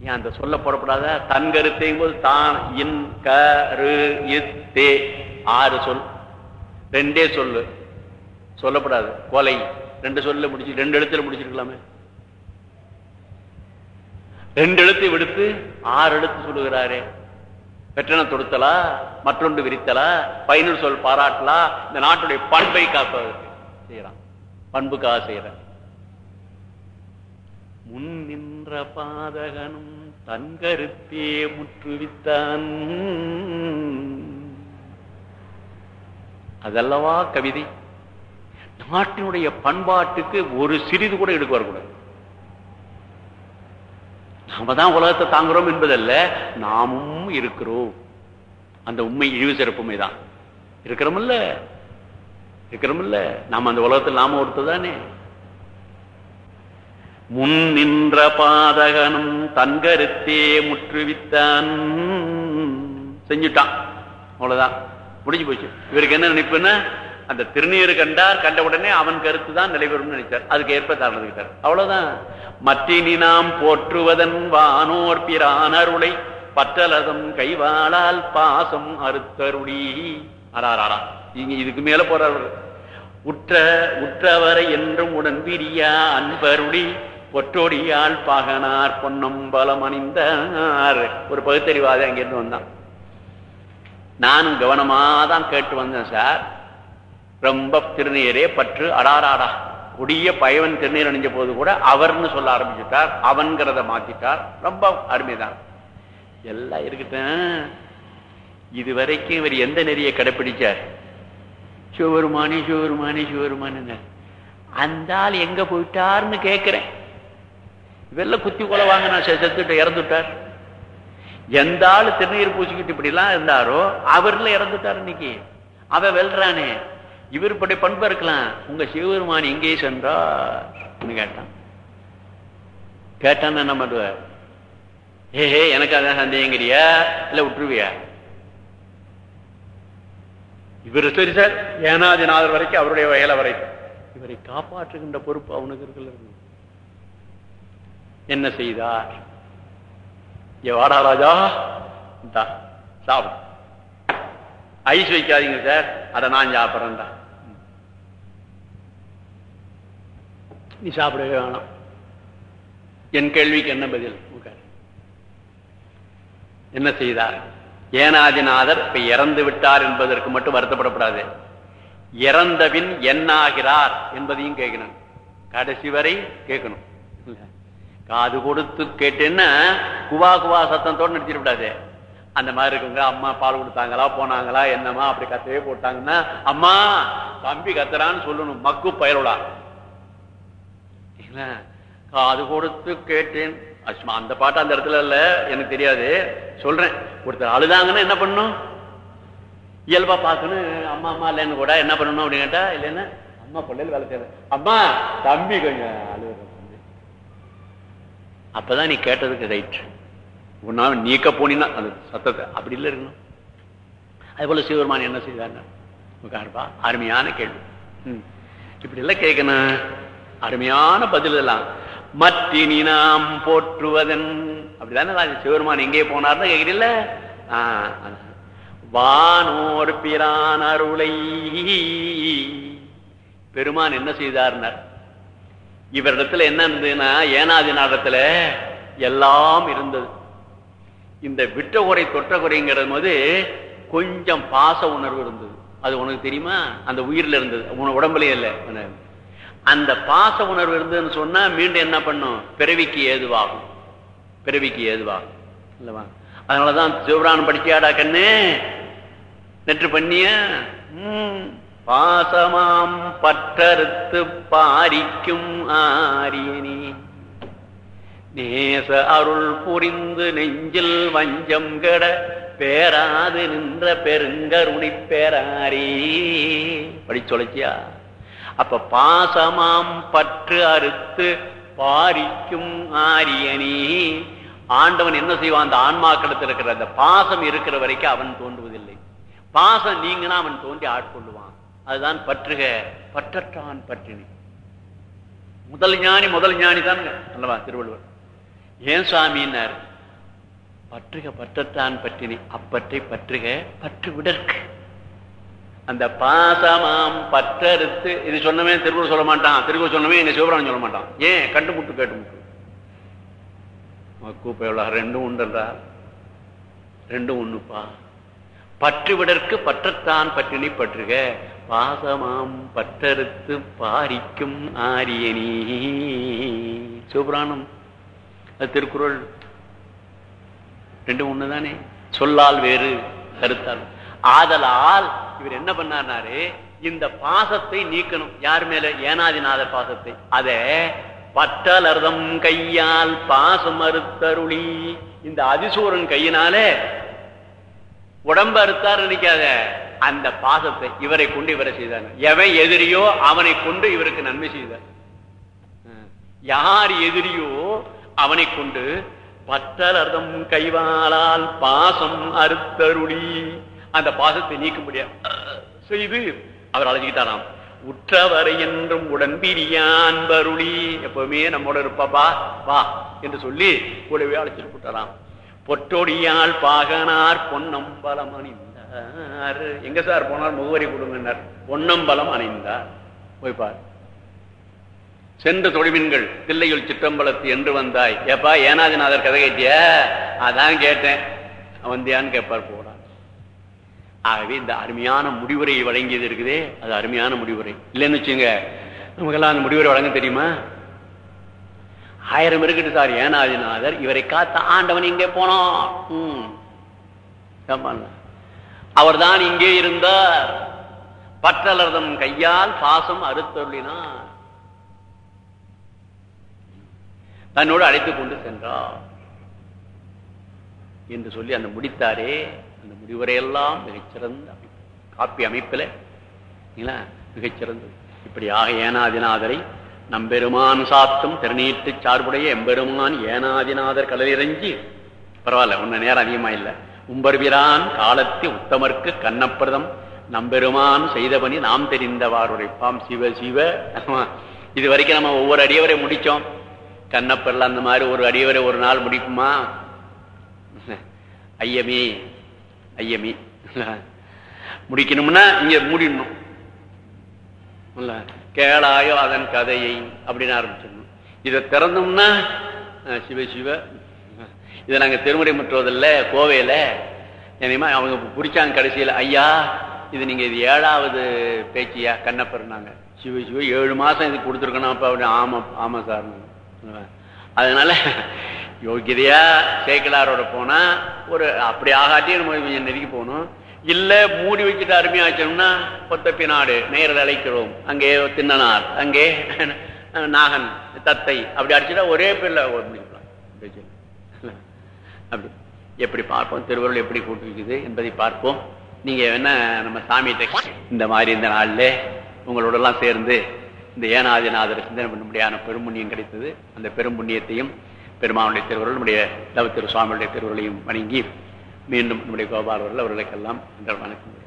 ஏன் அந்த சொல்ல போடப்படாத? தன் கருத்தையும் போது தான் இன் கரு இத்தே ஆறு சொல். ரெண்டே சொல்லு. சொல்லப்படாது. கொலை. ரெண்டு சொல்ல முடிச்சு ரெண்டு எழுத்துல முடிச்சிருக்கலாமே. ரெண்டு எழுத்தை விடுத்து ஆறு எழுத்து சொல்லுகிறாரே. பெற்றன தொடுத்தலா? மற்றொன்று விரித்தலா? பயனுள் சொல் பாராட்டலா? இந்த நாட்டுடைய பண்பை காப்பதற்கு. செய்யறான். பண்புக்காக செய்யறான். முன் நின்ற பாதகனும் தன் கருத்தே முற்றுவித்தான். அதல்லவா கவிதை. நாட்டினுடைய பண்பாட்டுக்கு ஒரு சிறிது கூட எடுக்க வரக்கூடாது. நாம தான் உலகத்தை தாங்குறோம் என்பதல்ல நாமும் இருக்கிறோம். அந்த உண்மை இழிவு சிறப்புமை தான். இருக்கிறோமில்ல இருக்கிறோமில்ல நாம அந்த உலகத்தில் நாம ஒருத்ததானே முன் நின்ற பாதகனும் தன் கருத்தே முற்றுவித்தான். செஞ்சுட்டான். அவ்வளவுதான். முடிஞ்சு போச்சு. இவருக்கு என்ன நினைப்புன்னா அந்த திருநீர் கண்டார் கண்ட உடனே அவன் கருத்து தான் நிலைபெறும் நினைச்சார். அதுக்கு ஏற்ப தாழ்ந்துகிட்டார் அவ்வளவுதான். மற்றினி நாம் போற்றுவதன் வானோர் பிரான் அருளை பற்றலதம் கைவாளால் பாசம் அறுத்தருளி. அடாராடா இங்க இதுக்கு மேல போறார் உற்ற உற்றவரை என்றும் உடன் பிரியா அன்பருளி ஒற்றோடியால் பாகனார் பொன்னம்பலம் அணிந்தார். ஒரு பகுத்தறிவாதம் அங்கிருந்து வந்தான். நானும் கவனமாதான் கேட்டு வந்தேன் சார். ரொம்ப திருநீரே பற்று அடாராடா. கொடிய பயவன் திருநீர் அணிஞ்ச போது கூட அவர்னு சொல்ல ஆரம்பிச்சுட்டார். அவன்கிறத மாத்திட்டார். ரொம்ப அருமைதான். எல்லாம் இருக்கட்டும். இதுவரைக்கும் இவர் எந்த நெறியை கடைப்பிடிச்சார்? சிவருமானி சிவருமானி சிவருமானு. அந்த ஆள் எங்க போயிட்டார்னு கேட்கிறேன் இவெல்லாம் குத்தி கொலை வாங்கினா செத்துட்டு இறந்துட்டார். எந்த ஆள் திருநீர் பூசிக்கிட்டு இப்படி எல்லாம் இருந்தாரோ அவர்ல இறந்துட்டார் இன்னைக்கு. அவ வெல்றானே. இவர் இப்படி பண்பு இருக்கலாம். உங்க சிவபெருமான் எங்கே சென்றார் கேட்டான். கேட்டான் என்ன பண்ணுவார்? ஏ எனக்கு அதான் சந்தேகங்கிறியா? இல்ல விட்டுருவியா? இவர் சரி சார். ஏனாதிநாதர் வரைக்கும் அவருடைய வயல வரைக்கும். இவரை காப்பாற்றுகின்ற பொறுப்பு அவனுக்கு இருக்குல்ல என்ன செய்தார்? ஏ வாடா ராஜா. சாப்பிடு. ஐஸ் வைக்காதீங்க சார். அதை நான் சாப்பிட்றேன்டா நீ சாப்பிடவே வேணாம். என் கேள்விக்கு என்ன பதில் என்ன செய்தார்? ஏனாதிநாதர் இப்ப இறந்து விட்டார் என்பதற்கு மட்டும் வருத்தப்படப்படாது. இறந்தபின் என்னாகிறார் என்பதையும் கேட்கணும். கடைசி வரை கேட்கணும். காது கொடுத்து கேட்டேன்னா குவா குவா சத்தத்தோடு நிறுத்திடக்கூடாது அந்த மாதிரி இருக்குங்க அம்மா பால் கொடுத்தாங்களா போனாங்களா என்னம்மா அப்படி கத்தவே போட்டாங்கன்னா அம்மா தம்பி கத்துறான்னு சொல்லணும் மக்கு பயலுடா. காது கொடுத்து கேட்டேன். அஸ்மா அந்த பாட்டு அந்த இடத்துல இல்ல எனக்கு தெரியாது. சொல்றேன். ஒருத்தர் அழுதாங்கன்னா என்ன பண்ணும்? இயல்பா பார்க்கணும் அம்மா அம்மா இல்லைன்னு கூட என்ன பண்ணணும் அப்படின்னு கேட்டா இல்லைன்னா அம்மா பிள்ளைகள் வேலை செய்யறேன் அம்மா தம்பி கொஞ்சம் அழு. அப்பதான் நீ கேட்டதுக்கு ரைட் உன்னால நீக்க போனீங்கன்னா அந்த சத்தத்தை. அப்படி இல்லை இருக்கணும். அது போல சிவபெருமான் என்ன செய்தார் அருமையான கேள்வி. இப்படி எல்லாம் கேட்கணும் அருமையான பதில் எல்லாம் மற்றினி நாம் போற்றுவதன். அப்படிதானே ராஜா சிவபெருமான் எங்கே போனார்னு கேட்கிறீல்ல வானோர் பிரான் அருளை. பெருமான் என்ன செய்தார்னார்? இவரிடத்துல என்ன இருந்ததுன்னா ஏனாதி நாடத்துல எல்லாம் இருந்தது. இந்த விட்ட குறை தொற்ற குறைங்கிறது போது கொஞ்சம் பாச உணர்வு இருந்தது. அது உனக்கு தெரியுமா? அந்த உயிர்ல இருந்தது. உன உடம்புலயே இல்லை. அந்த பாச உணர்வு இருந்ததுன்னு சொன்னா மீண்டும் என்ன பண்ணும்? பிறவிக்கு ஏதுவாகும். பிறவிக்கு ஏதுவாகும். இல்லவா? அதனாலதான் சிவபுராணம் படிச்சியாடா கண்ணு? நெற்று பண்ணிய? பாசமாம் பற்றறுத்து பாரிக்கும் ஆரியனே. நேச அருள் புரிந்து நெஞ்சில் வஞ்சம் கெட பேராது நின்ற பெருங்கருணை பேராரே. படி சொல்லிச்சியா அப்ப பாசமாம் பற்று அறுத்து பாரிக்கும் ஆரியனே. ஆண்டவன் என்ன செய்வான்? அந்த ஆன்மாக்களத்தில் இருக்கிற அந்த பாசம் இருக்கிற வரைக்கும் அவன் தோன்றுவதில்லை. பாசம் நீங்கன்னா அவன் தோன்றி ஆட்கொள்ளுவான். அதுதான் பற்றுக பற்றற்றான் பற்றினி. முதல் ஞானி முதல் ஞானி தானுங்க அல்லவா திருவள்ளுவர். ஏன் சாமின்னார் பற்றுக பற்றத்தான் பற்றினி அப்பற்றை பற்றுக பற்று விடற்கு. அந்த பாசமாம் பற்றறுத்து இது சொன்னவே திருக்குறள் சொல்ல மாட்டான். திருக்குறள் சொன்னவே எங்க சிவபுராணம் சொல்ல மாட்டான். ஏன்? கண்டு முட்டு கேட்டு முட்டு கூப்பையுள்ள ரெண்டும் உண்டன்றா ரெண்டும் ஒண்ணுப்பா. பற்று விடற்கு பற்றத்தான் பற்றினி பற்றுக பாசமாம் பற்றறுத்து பாரிக்கும் ஆரியனி. சிவபுராணம். அது திருக்குறள். ரெண்டும் ஒண்ணுதானே? சொல்லால் வேறு கருத்தால். ஆதலால் இவர் என்ன பண்ணாருனாரு? இந்த பாசத்தை நீக்கணும். யார் மேல? ஏனாதிநாத பாசத்தை. அத பட்டலர்தம் கையால் பாசம் அறுத்தருளி. இந்த அதிசூரன் கையினாலே உடம்பு அறுத்தார் நினைக்காத. அந்த பாசத்தை இவரை கொண்டு இவரை செய்தார். எவன் எதிரியோ அவனை கொண்டு இவருக்கு நன்மை செய்தார். யார் எதிரியோ அவனை கொண்டு பத்தலர்தம் கைவாளால் பாசம் அறுத்தருளி. அந்த பாசத்தை நீக்க முடியாது செய்து அவர் அழைச்சிக்கிட்டாராம் உற்றவரை என்றும் உடன்பிரியான் பருளி எப்பவுமே நம்மோட இருப்பாப்பா வா என்று சொல்லி கூடவே அழைச்சிட்டு போட்டாராம். பொட்டொடியால் பாகனார் பொன்னம்பலமணி எங்க சார் போனார் முகவரி கொடுங்கன்னார். பொன்னம்பலம் அணிந்தார். போய்பார் சென்று தொழிவின்கள் தில்லையுள் சிற்றம்பலத்து என்று வந்தாய். ஏப்பா ஏனாதிநாதர் கதை கேட்டிய? அதான் கேட்டேன். வந்தியான்னு கேட்பார் போடான் ஆகவே இந்த அருமையான முடிவுரை வழங்கியது இருக்குதே. அது அருமையான முடிவுரை. இல்லைன்னு வச்சுங்க நமக்கெல்லாம் அந்த முடிவுரை வழங்க தெரியுமா? ஆயிரம் இருக்கட்டு சார் ஏனாதிநாதர் இவரை காத்த ஆண்டவன் இங்கே போனோம் அவர் அவர்தான் இங்கே இருந்தார். பற்றலர்தம் கையால் பாசம் அறுத்தருளினார் தன்னோடு அழைத்துக் கொண்டு சென்றார். என்று சொல்லி அந்த முடித்தாரே. அந்த முடிவுரையெல்லாம் மிகச்சிறந்த காப்பி அமைப்பில். மிகச்சிறந்தது. இப்படியாக ஏனாதிநாதரை நம்பெருமான் சாத்தும் திருநீட்டு சார்புடைய எம்பெருமான் ஏனாதிநாதர் கடலிறஞ்சி பரவாயில்ல ஒன்னு நேரம் அதிகமா இல்லை உம்பர்பிரான் காலத்தி உத்தமர்க்கு கண்ணப்பிரதம். நம்பெருமான் செய்தபணி நாம் தெரிந்தவார் உரைப்பாம் சிவ சிவ. இது வரைக்கும் நம்ம ஒவ்வொரு அடியவரை முடிச்சோம். கண்ணப்பர்ல அந்த மாதிரி ஒரு அடியவரை ஒரு நாள் முடிக்குமா? ஐயமி ஐயமி. முடிக்கணும்னா இங்க மூடிடணும். கேளாயோ அதன் கதையை அப்படின்னு ஆரம்பிச்சிடணும். இதை திறந்தோம்னா சிவ சிவ இதை நாங்கள் திருமுறை முற்றுவதில்ல கோவையில். என்னையுமா அவங்க பிடிச்சாங்க கடைசியில் ஐயா இது நீங்கள் இது ஏழாவது பேச்சியா? கண்ணப்பர்னாங்க சிவ சிவ ஏழு மாதம் இது கொடுத்துருக்கணும் அப்போ அப்படி ஆமாம் ஆமாம் சார். அதனால யோகியதையா சேக்கலாரோட போனால் ஒரு அப்படி ஆகாட்டி நம்ம கொஞ்சம் நெருங்கி போகணும். இல்லை மூடி வச்சுட்டு அருமையாச்சோம்னா கொத்தப்பி நாடு நேரில் அழைக்கிறோம். அங்கே தின்னனார் அங்கே நாகன் தத்தை. அப்படி அடிச்சுட்டா ஒரே பேர்ல முடிக்கலாம் அப்படி. எப்படி பார்ப்போம்? திருவருள் எப்படி கூட்டிருக்குது வைக்குது என்பதை பார்ப்போம். நீங்க என்ன நம்ம சாமிகிட்ட இந்த மாதிரி இந்த நாள்ல உங்களோட எல்லாம் சேர்ந்து இந்த ஏனாதிநாதர் சிந்தனை பண்ணும்படியான பெரும்புண்ணியம் கிடைத்தது. அந்த பெரும்புண்ணியத்தையும் பெருமானுடைய திருவருள் நம்முடைய தவ திரு சுவாமியுடைய திருவருளையும் வணங்கி மீண்டும் நம்முடைய கோபாலவர்கள் அவர்களுக்கெல்லாம் வணக்கம்.